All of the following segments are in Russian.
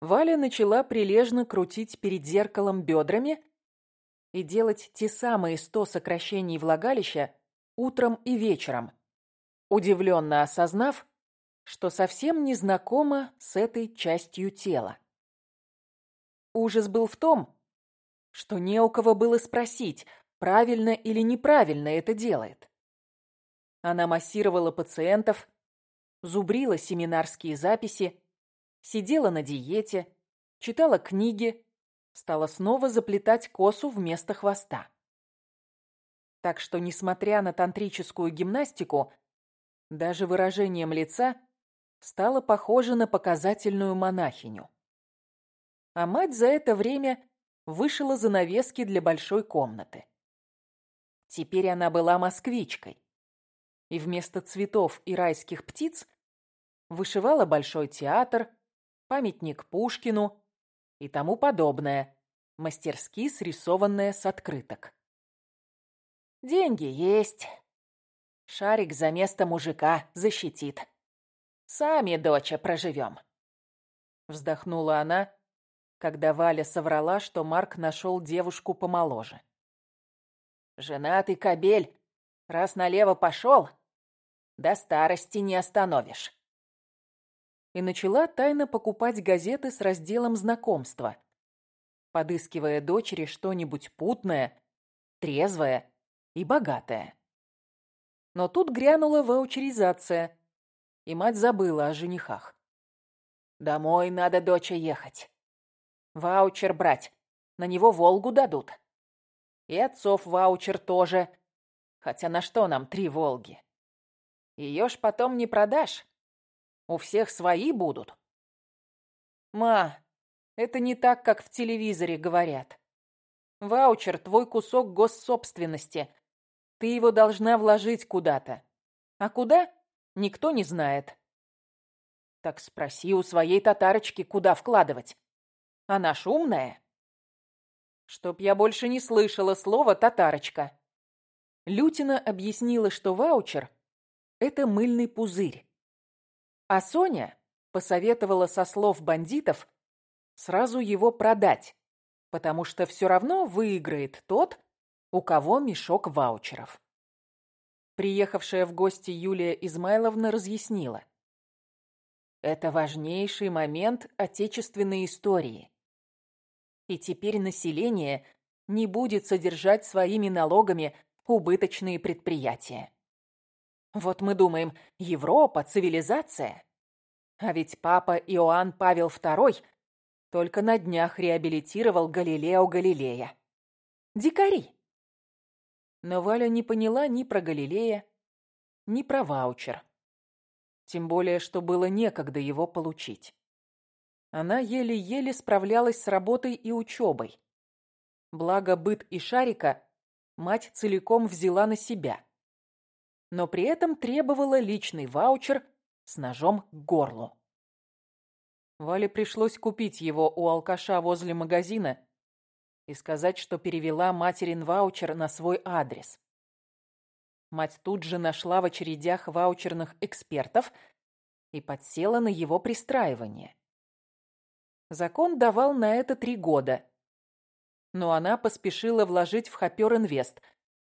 Валя начала прилежно крутить перед зеркалом бедрами и делать те самые сто сокращений влагалища утром и вечером, удивленно осознав, что совсем не знакома с этой частью тела. Ужас был в том, что не у кого было спросить, правильно или неправильно это делает. Она массировала пациентов, зубрила семинарские записи, сидела на диете, читала книги, стала снова заплетать косу вместо хвоста. Так что, несмотря на тантрическую гимнастику, даже выражением лица стала похожа на показательную монахиню. А мать за это время вышила занавески для большой комнаты. Теперь она была москвичкой. И вместо цветов и райских птиц вышивала большой театр, памятник Пушкину и тому подобное, мастерски срисованное с открыток. Деньги есть. Шарик за место мужика защитит. Сами, доча, проживем. Вздохнула она, когда Валя соврала, что Марк нашел девушку помоложе. Женатый кобель, раз налево пошел, до старости не остановишь. И начала тайно покупать газеты с разделом знакомства, подыскивая дочери что-нибудь путное, трезвое и богатое. Но тут грянула ваучеризация, и мать забыла о женихах. «Домой надо, доча, ехать. Ваучер брать, на него Волгу дадут. И отцов ваучер тоже. Хотя на что нам три Волги? Ее ж потом не продашь. У всех свои будут. Ма, это не так, как в телевизоре говорят. Ваучер — твой кусок госсобственности. Ты его должна вложить куда-то. А куда? Никто не знает. Так спроси у своей татарочки, куда вкладывать. Она ж умная чтоб я больше не слышала слова «татарочка». Лютина объяснила, что ваучер – это мыльный пузырь. А Соня посоветовала со слов бандитов сразу его продать, потому что все равно выиграет тот, у кого мешок ваучеров. Приехавшая в гости Юлия Измайловна разъяснила. Это важнейший момент отечественной истории. И теперь население не будет содержать своими налогами убыточные предприятия. Вот мы думаем, Европа, цивилизация. А ведь папа Иоанн Павел II только на днях реабилитировал Галилео Галилея. Дикари. Но Валя не поняла ни про Галилея, ни про ваучер. Тем более, что было некогда его получить. Она еле-еле справлялась с работой и учебой. Благо быт и шарика мать целиком взяла на себя. Но при этом требовала личный ваучер с ножом к горлу. Вале пришлось купить его у алкаша возле магазина и сказать, что перевела материн ваучер на свой адрес. Мать тут же нашла в очередях ваучерных экспертов и подсела на его пристраивание. Закон давал на это три года. Но она поспешила вложить в Хопер Инвест,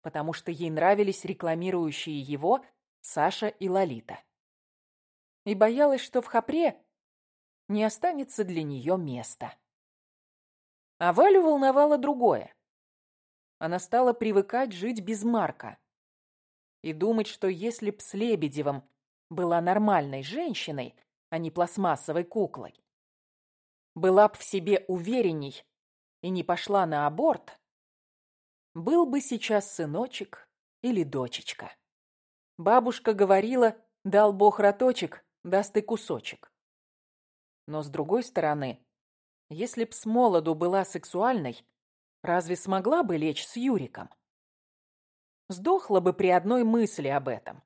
потому что ей нравились рекламирующие его Саша и Лолита. И боялась, что в Хопре не останется для нее места. А Валю волновало другое. Она стала привыкать жить без Марка и думать, что если б с Лебедевым была нормальной женщиной, а не пластмассовой куклой, была б в себе уверенней и не пошла на аборт, был бы сейчас сыночек или дочечка. Бабушка говорила, дал бог роточек, даст и кусочек. Но с другой стороны, если б с молоду была сексуальной, разве смогла бы лечь с Юриком? Сдохла бы при одной мысли об этом.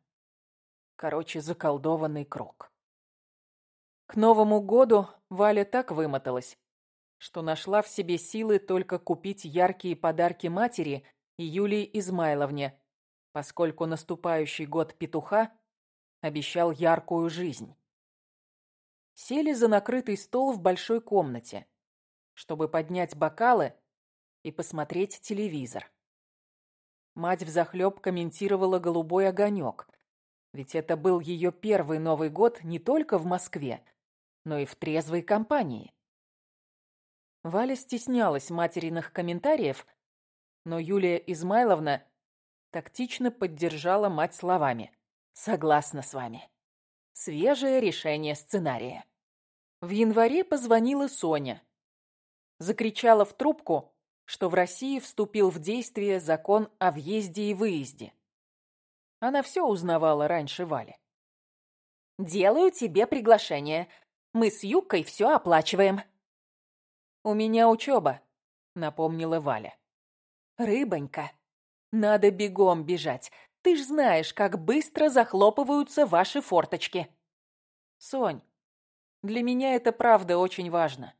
Короче, заколдованный круг. К Новому году Валя так вымоталась, что нашла в себе силы только купить яркие подарки матери и Юлии Измайловне, поскольку наступающий год петуха обещал яркую жизнь. сели за накрытый стол в большой комнате, чтобы поднять бокалы и посмотреть телевизор. Мать взахлеб комментировала голубой огонек, ведь это был ее первый Новый год не только в Москве, но и в трезвой компании. Валя стеснялась материных комментариев, но Юлия Измайловна тактично поддержала мать словами. «Согласна с вами. Свежее решение сценария». В январе позвонила Соня. Закричала в трубку, что в России вступил в действие закон о въезде и выезде. Она все узнавала раньше Вали. «Делаю тебе приглашение. Мы с Юкой все оплачиваем». «У меня учеба», — напомнила Валя. «Рыбонька, надо бегом бежать. Ты ж знаешь, как быстро захлопываются ваши форточки». «Сонь, для меня это правда очень важно».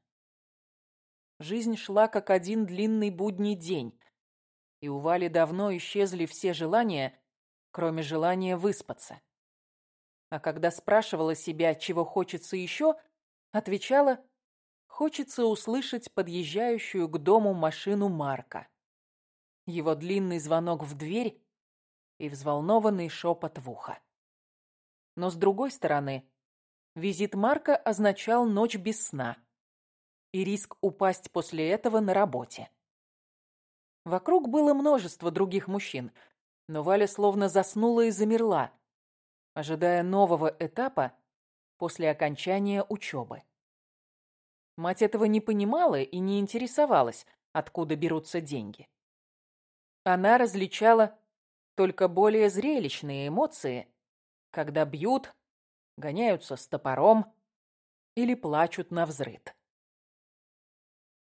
Жизнь шла как один длинный будний день, и у Вали давно исчезли все желания, кроме желания выспаться. А когда спрашивала себя, чего хочется еще, отвечала, хочется услышать подъезжающую к дому машину Марка. Его длинный звонок в дверь и взволнованный шепот в ухо. Но с другой стороны, визит Марка означал ночь без сна и риск упасть после этого на работе. Вокруг было множество других мужчин, но Валя словно заснула и замерла, ожидая нового этапа после окончания учебы. Мать этого не понимала и не интересовалась, откуда берутся деньги. Она различала только более зрелищные эмоции, когда бьют, гоняются с топором или плачут на взрыд.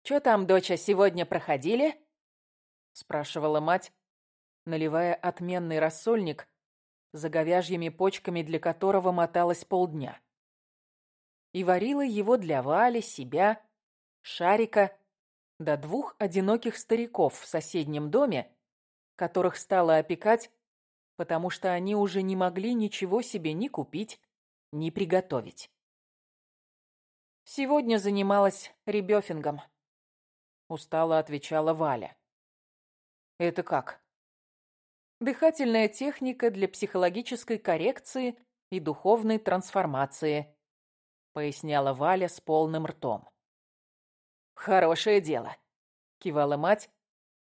«Чё там, доча, сегодня проходили?» — спрашивала мать, наливая отменный рассольник, за говяжьими почками для которого моталась полдня. И варила его для Вали, себя, Шарика, до двух одиноких стариков в соседнем доме, которых стала опекать, потому что они уже не могли ничего себе ни купить, ни приготовить. Сегодня занималась ребёфингом. Устало отвечала Валя. Это как? Дыхательная техника для психологической коррекции и духовной трансформации, поясняла Валя с полным ртом. Хорошее дело, кивала мать,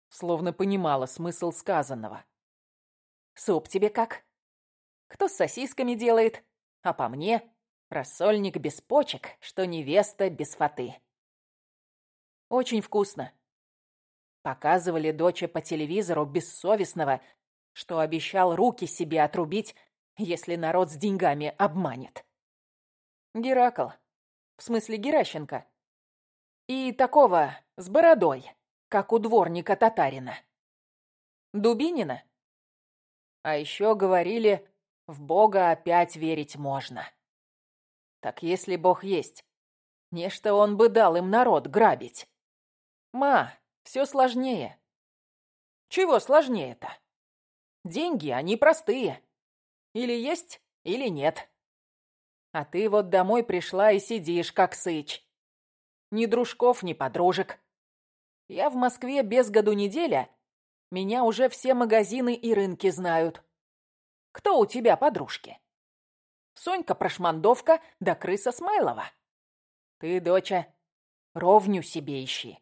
словно понимала смысл сказанного. Суп тебе как? Кто с сосисками делает? А по мне рассольник без почек, что невеста без фаты. Очень вкусно. Показывали доче по телевизору бессовестного, что обещал руки себе отрубить, если народ с деньгами обманет. Геракл. В смысле Геращенко. И такого с бородой, как у дворника татарина. Дубинина? А еще говорили, в Бога опять верить можно. Так если Бог есть, нечто он бы дал им народ грабить. Ма, все сложнее. Чего сложнее-то? Деньги, они простые. Или есть, или нет. А ты вот домой пришла и сидишь, как сыч. Ни дружков, ни подружек. Я в Москве без году неделя. Меня уже все магазины и рынки знают. Кто у тебя подружки? Сонька-прошмандовка да крыса Смайлова. Ты, доча, ровню себе ищи.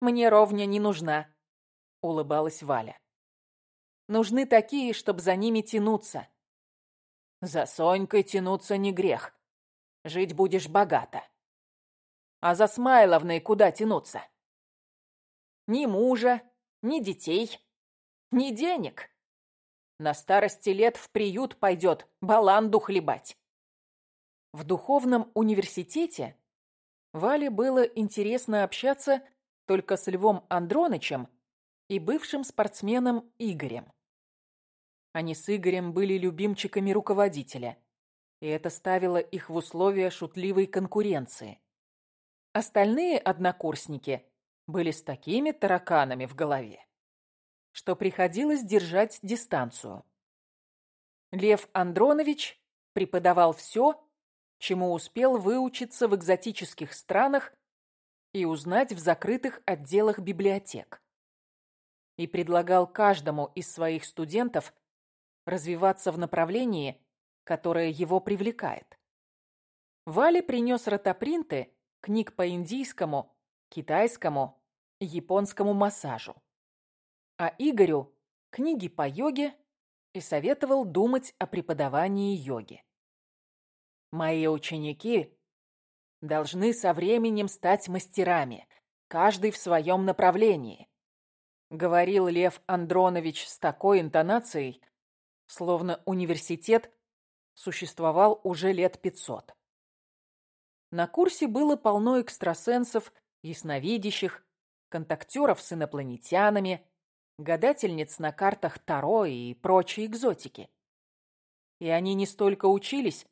«Мне ровня не нужна», — улыбалась Валя. «Нужны такие, чтобы за ними тянуться». «За Сонькой тянуться не грех. Жить будешь богато. А за Смайловной куда тянуться?» «Ни мужа, ни детей, ни денег. На старости лет в приют пойдет баланду хлебать». В духовном университете Вале было интересно общаться только с Львом Андронычем и бывшим спортсменом Игорем. Они с Игорем были любимчиками руководителя, и это ставило их в условия шутливой конкуренции. Остальные однокурсники были с такими тараканами в голове, что приходилось держать дистанцию. Лев Андронович преподавал все, чему успел выучиться в экзотических странах и узнать в закрытых отделах библиотек. И предлагал каждому из своих студентов развиваться в направлении, которое его привлекает. Вале принес ротопринты книг по индийскому, китайскому, японскому массажу. А Игорю – книги по йоге и советовал думать о преподавании йоги. Мои ученики должны со временем стать мастерами, каждый в своем направлении, говорил Лев Андронович с такой интонацией, словно университет существовал уже лет пятьсот. На курсе было полно экстрасенсов, ясновидящих, контактеров с инопланетянами, гадательниц на картах Таро и прочей экзотики. И они не столько учились,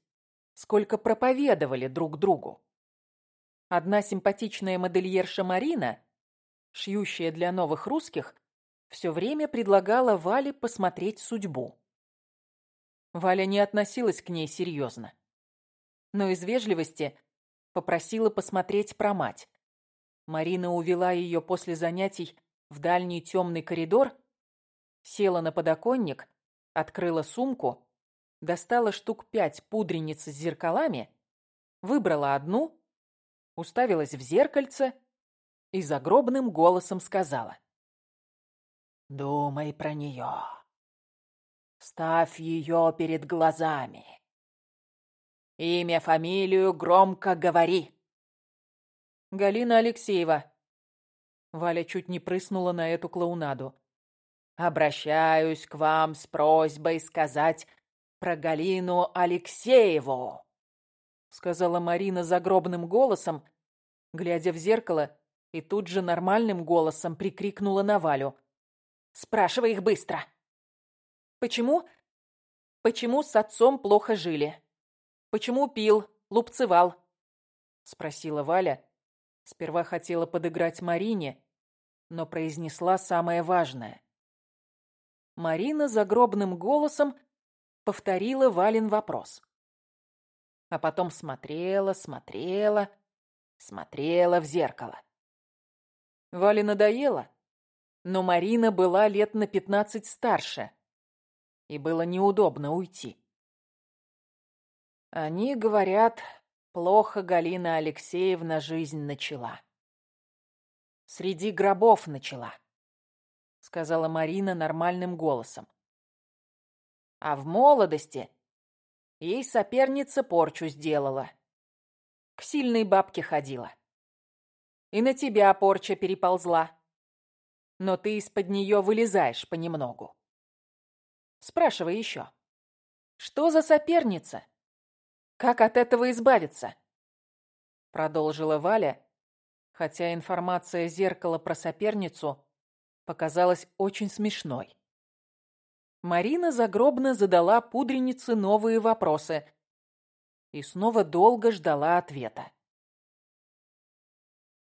сколько проповедовали друг другу. Одна симпатичная модельерша Марина, шьющая для новых русских, все время предлагала Вале посмотреть судьбу. Валя не относилась к ней серьезно. Но из вежливости попросила посмотреть про мать. Марина увела ее после занятий в дальний темный коридор, села на подоконник, открыла сумку, достала штук пять пудрениц с зеркалами, выбрала одну, уставилась в зеркальце и загробным голосом сказала. «Думай про нее. Ставь ее перед глазами. Имя, фамилию громко говори. Галина Алексеева. Валя чуть не прыснула на эту клоунаду. Обращаюсь к вам с просьбой сказать про Галину Алексееву, сказала Марина загробным голосом, глядя в зеркало, и тут же нормальным голосом прикрикнула на Валю. «Спрашивай их быстро!» «Почему? Почему с отцом плохо жили?» Почему пил, лупцевал?» — спросила Валя. Сперва хотела подыграть Марине, но произнесла самое важное. Марина загробным голосом повторила Валин вопрос. А потом смотрела, смотрела, смотрела в зеркало. Вале надоело, но Марина была лет на пятнадцать старше, и было неудобно уйти. Они говорят, плохо Галина Алексеевна жизнь начала. Среди гробов начала, сказала Марина нормальным голосом. А в молодости ей соперница порчу сделала. К сильной бабке ходила. И на тебя порча переползла. Но ты из-под нее вылезаешь понемногу. Спрашивай еще. Что за соперница? Как от этого избавиться?» Продолжила Валя, хотя информация зеркала про соперницу показалась очень смешной. Марина загробно задала пудренице новые вопросы и снова долго ждала ответа.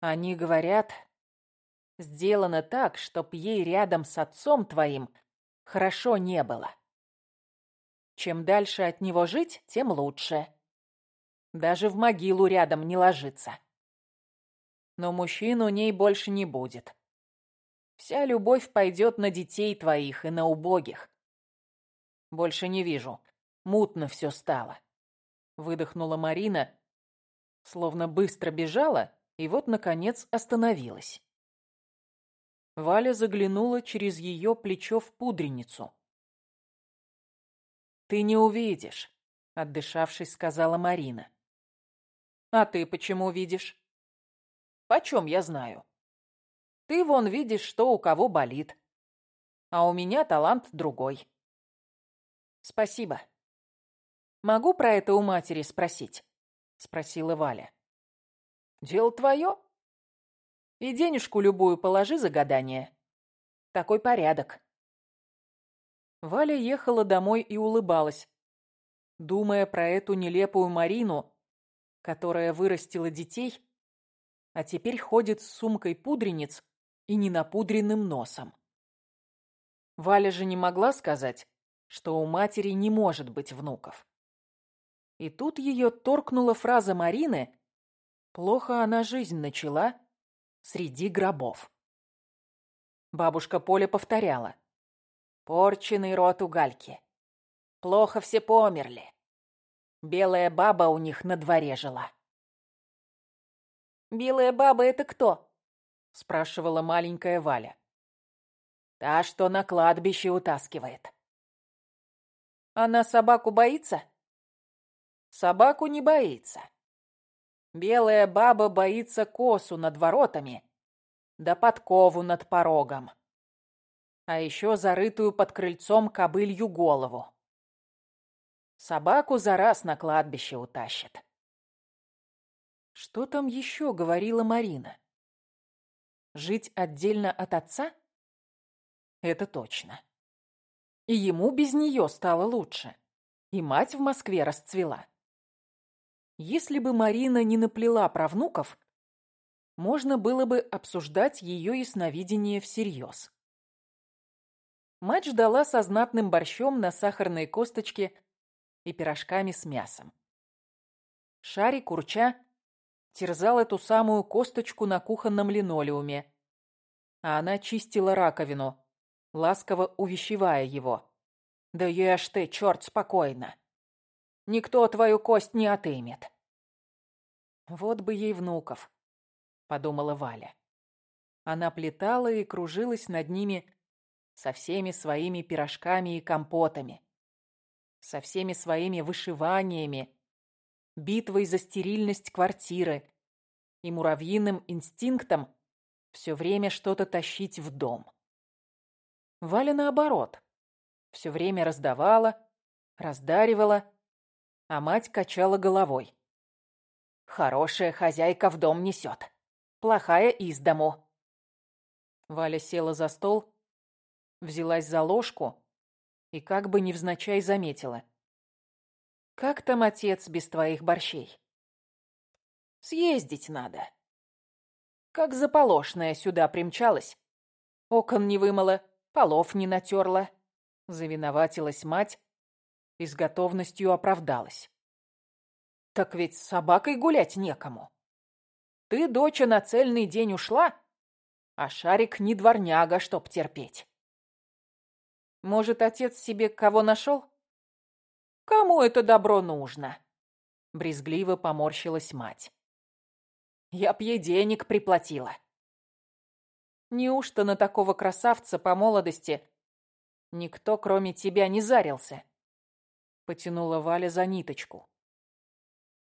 Они говорят, сделано так, чтоб ей рядом с отцом твоим хорошо не было. Чем дальше от него жить, тем лучше. Даже в могилу рядом не ложится. Но мужчин у ней больше не будет. Вся любовь пойдет на детей твоих и на убогих. Больше не вижу. Мутно все стало. Выдохнула Марина, словно быстро бежала, и вот, наконец, остановилась. Валя заглянула через ее плечо в пудреницу. «Ты не увидишь», — отдышавшись, сказала Марина. А ты почему видишь? Почем я знаю? Ты вон видишь, что у кого болит. А у меня талант другой. Спасибо. Могу про это у матери спросить? Спросила Валя. Дело твое. И денежку любую положи за гадание. Такой порядок. Валя ехала домой и улыбалась, думая про эту нелепую Марину, которая вырастила детей, а теперь ходит с сумкой пудрениц и ненапудренным носом. Валя же не могла сказать, что у матери не может быть внуков. И тут ее торкнула фраза Марины «Плохо она жизнь начала среди гробов». Бабушка Поля повторяла «Порченый рот у Гальки. Плохо все померли. Белая баба у них на дворе жила». «Белая баба — это кто?» — спрашивала маленькая Валя. «Та, что на кладбище утаскивает». «Она собаку боится?» Собаку не боится. Белая баба боится косу над воротами, да подкову над порогом. А еще зарытую под крыльцом кобылью голову. Собаку за раз на кладбище утащит. Что там еще говорила Марина? Жить отдельно от отца? Это точно. И ему без нее стало лучше. И мать в Москве расцвела. Если бы Марина не наплела про внуков, можно было бы обсуждать ее ясновидение всерьез. Мать ждала со знатным борщом на сахарной косточке и пирожками с мясом. Шарик, курча, терзал эту самую косточку на кухонном линолеуме, а она чистила раковину, ласково увещевая его. «Да ешь ты, черт, спокойно!» Никто твою кость не отымет. Вот бы ей внуков, подумала Валя. Она плетала и кружилась над ними со всеми своими пирожками и компотами, со всеми своими вышиваниями, битвой за стерильность квартиры и муравьиным инстинктом все время что-то тащить в дом. Валя наоборот, все время раздавала, раздаривала, а мать качала головой. «Хорошая хозяйка в дом несет, плохая из дому». Валя села за стол, взялась за ложку и как бы невзначай заметила. «Как там отец без твоих борщей?» «Съездить надо». Как заполошная сюда примчалась. Окон не вымыла, полов не натерла. Завиноватилась мать, и с готовностью оправдалась. «Так ведь с собакой гулять некому. Ты, доча, на цельный день ушла, а Шарик не дворняга, чтоб терпеть. Может, отец себе кого нашел? Кому это добро нужно?» Брезгливо поморщилась мать. «Я б ей денег приплатила». Неужто на такого красавца по молодости никто, кроме тебя, не зарился? Потянула Валя за ниточку.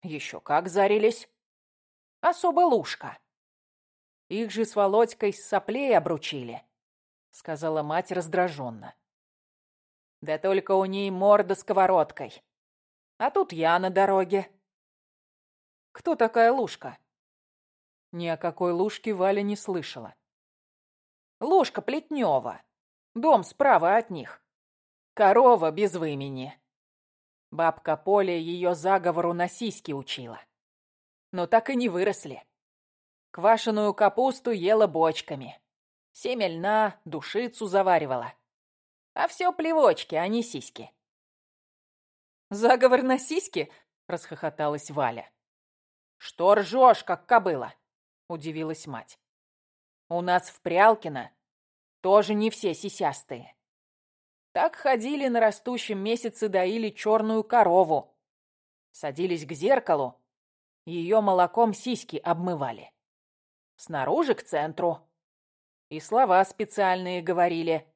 Еще как зарились. Особо лужка. Их же с Володькой с соплей обручили, сказала мать раздраженно. Да только у ней морда сковородкой. А тут я на дороге. Кто такая Лушка? Ни о какой Лушке Валя не слышала. Лушка Плетнева. Дом справа от них. Корова без вымени. Бабка Поля ее заговору на сиськи учила. Но так и не выросли. Квашеную капусту ела бочками. Семя льна, душицу заваривала. А все плевочки, а не сиськи. «Заговор на сиськи?» — расхохоталась Валя. «Что ржешь, как кобыла?» — удивилась мать. «У нас в Прялкино тоже не все сисястые. Так ходили на растущем месяце, доили черную корову. Садились к зеркалу, ее молоком сиськи обмывали. Снаружи к центру. И слова специальные говорили.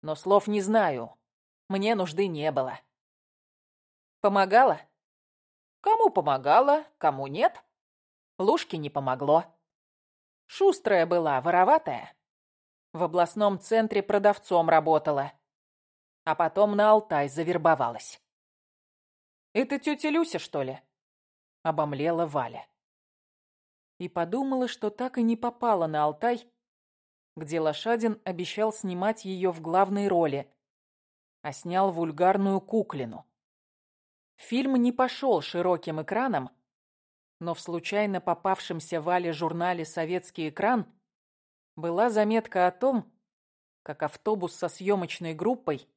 Но слов не знаю. Мне нужды не было. Помогала? Кому помогала, кому нет. Лушке не помогло. Шустрая была, вороватая. В областном центре продавцом работала а потом на Алтай завербовалась. «Это тетя Люся, что ли?» — обомлела Валя. И подумала, что так и не попала на Алтай, где Лошадин обещал снимать ее в главной роли, а снял вульгарную куклину. Фильм не пошел широким экраном, но в случайно попавшемся Вале журнале «Советский экран» была заметка о том, как автобус со съемочной группой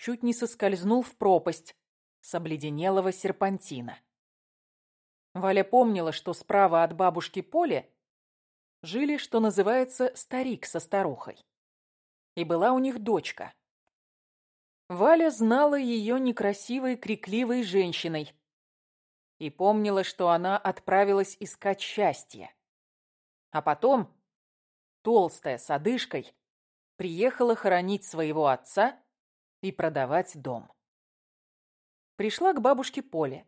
чуть не соскользнул в пропасть, с обледенелого серпантина. Валя помнила, что справа от бабушки Поли жили, что называется, старик со старухой. И была у них дочка. Валя знала ее некрасивой, крикливой женщиной и помнила, что она отправилась искать счастье. А потом, толстая с одышкой, приехала хоронить своего отца и продавать дом. Пришла к бабушке Поле.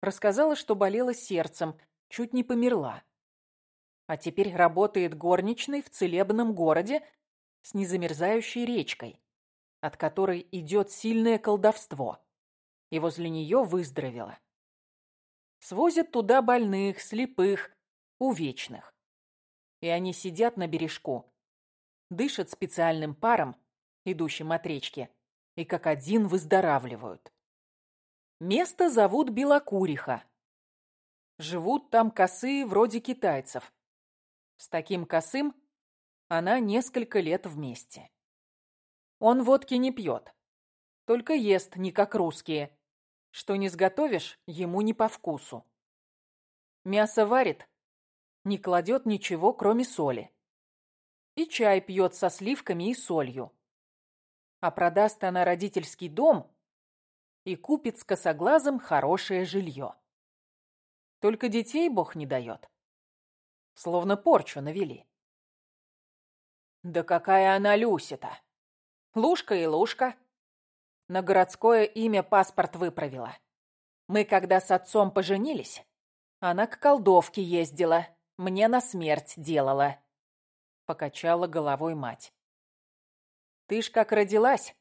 Рассказала, что болела сердцем, чуть не померла. А теперь работает горничной в целебном городе с незамерзающей речкой, от которой идет сильное колдовство, и возле нее выздоровела. Свозят туда больных, слепых, увечных. И они сидят на бережку, дышат специальным паром, идущим от речки, и как один выздоравливают. Место зовут Белокуриха. Живут там косые вроде китайцев. С таким косым она несколько лет вместе. Он водки не пьет, только ест не как русские. Что не сготовишь, ему не по вкусу. Мясо варит, не кладет ничего, кроме соли. И чай пьет со сливками и солью. А продаст она родительский дом и купит с косоглазом хорошее жилье. Только детей Бог не дает. Словно порчу навели. Да какая она Люся-то! Лушка и Лушка. На городское имя паспорт выправила. Мы, когда с отцом поженились, она к колдовке ездила, мне на смерть делала. Покачала головой мать. Ты ж как родилась,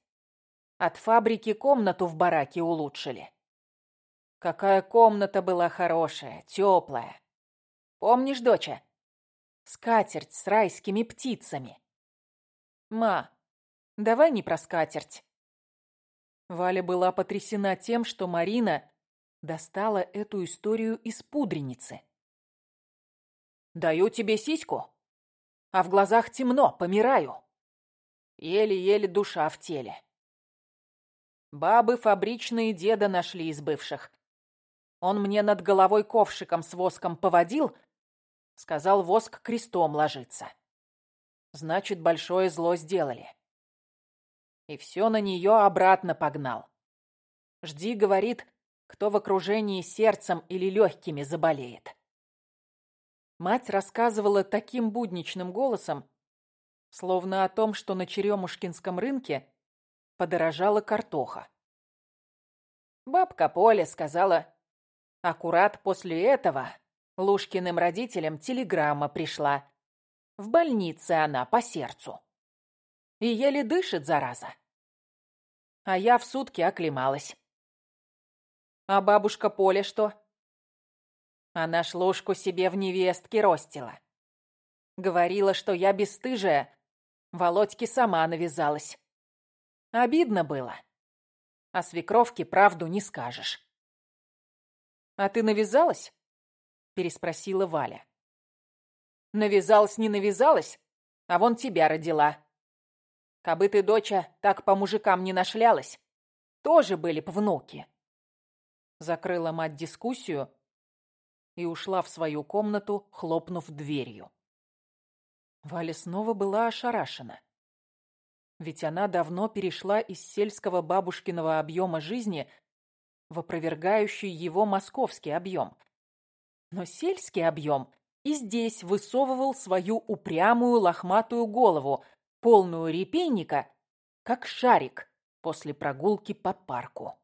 от фабрики комнату в бараке улучшили. Какая комната была хорошая, теплая. Помнишь, доча? Скатерть с райскими птицами. Ма, давай не про скатерть. Валя была потрясена тем, что Марина достала эту историю из пудреницы. «Даю тебе сиську, а в глазах темно, помираю. Еле-еле душа в теле. Бабы фабричные деда нашли из бывших. Он мне над головой ковшиком с воском поводил, сказал, воск крестом ложится. Значит, большое зло сделали. И все на нее обратно погнал. Жди, говорит, кто в окружении сердцем или легкими заболеет. Мать рассказывала таким будничным голосом, словно о том, что на Черемушкинском рынке подорожала картоха. Бабка Поля сказала, аккурат после этого Лушкиным родителям телеграмма пришла. В больнице она по сердцу. И еле дышит, зараза. А я в сутки оклемалась. А бабушка Поля что? Она шлушку себе в невестке ростила. Говорила, что я бесстыжая, Володьке сама навязалась. Обидно было. А свекровке правду не скажешь. «А ты навязалась?» — переспросила Валя. «Навязалась, не навязалась, а вон тебя родила. Кабы ты, доча, так по мужикам не нашлялась, тоже были б внуки». Закрыла мать дискуссию и ушла в свою комнату, хлопнув дверью. Валя снова была ошарашена. Ведь она давно перешла из сельского бабушкиного объема жизни в опровергающий его московский объем. Но сельский объем и здесь высовывал свою упрямую лохматую голову, полную репейника, как шарик после прогулки по парку.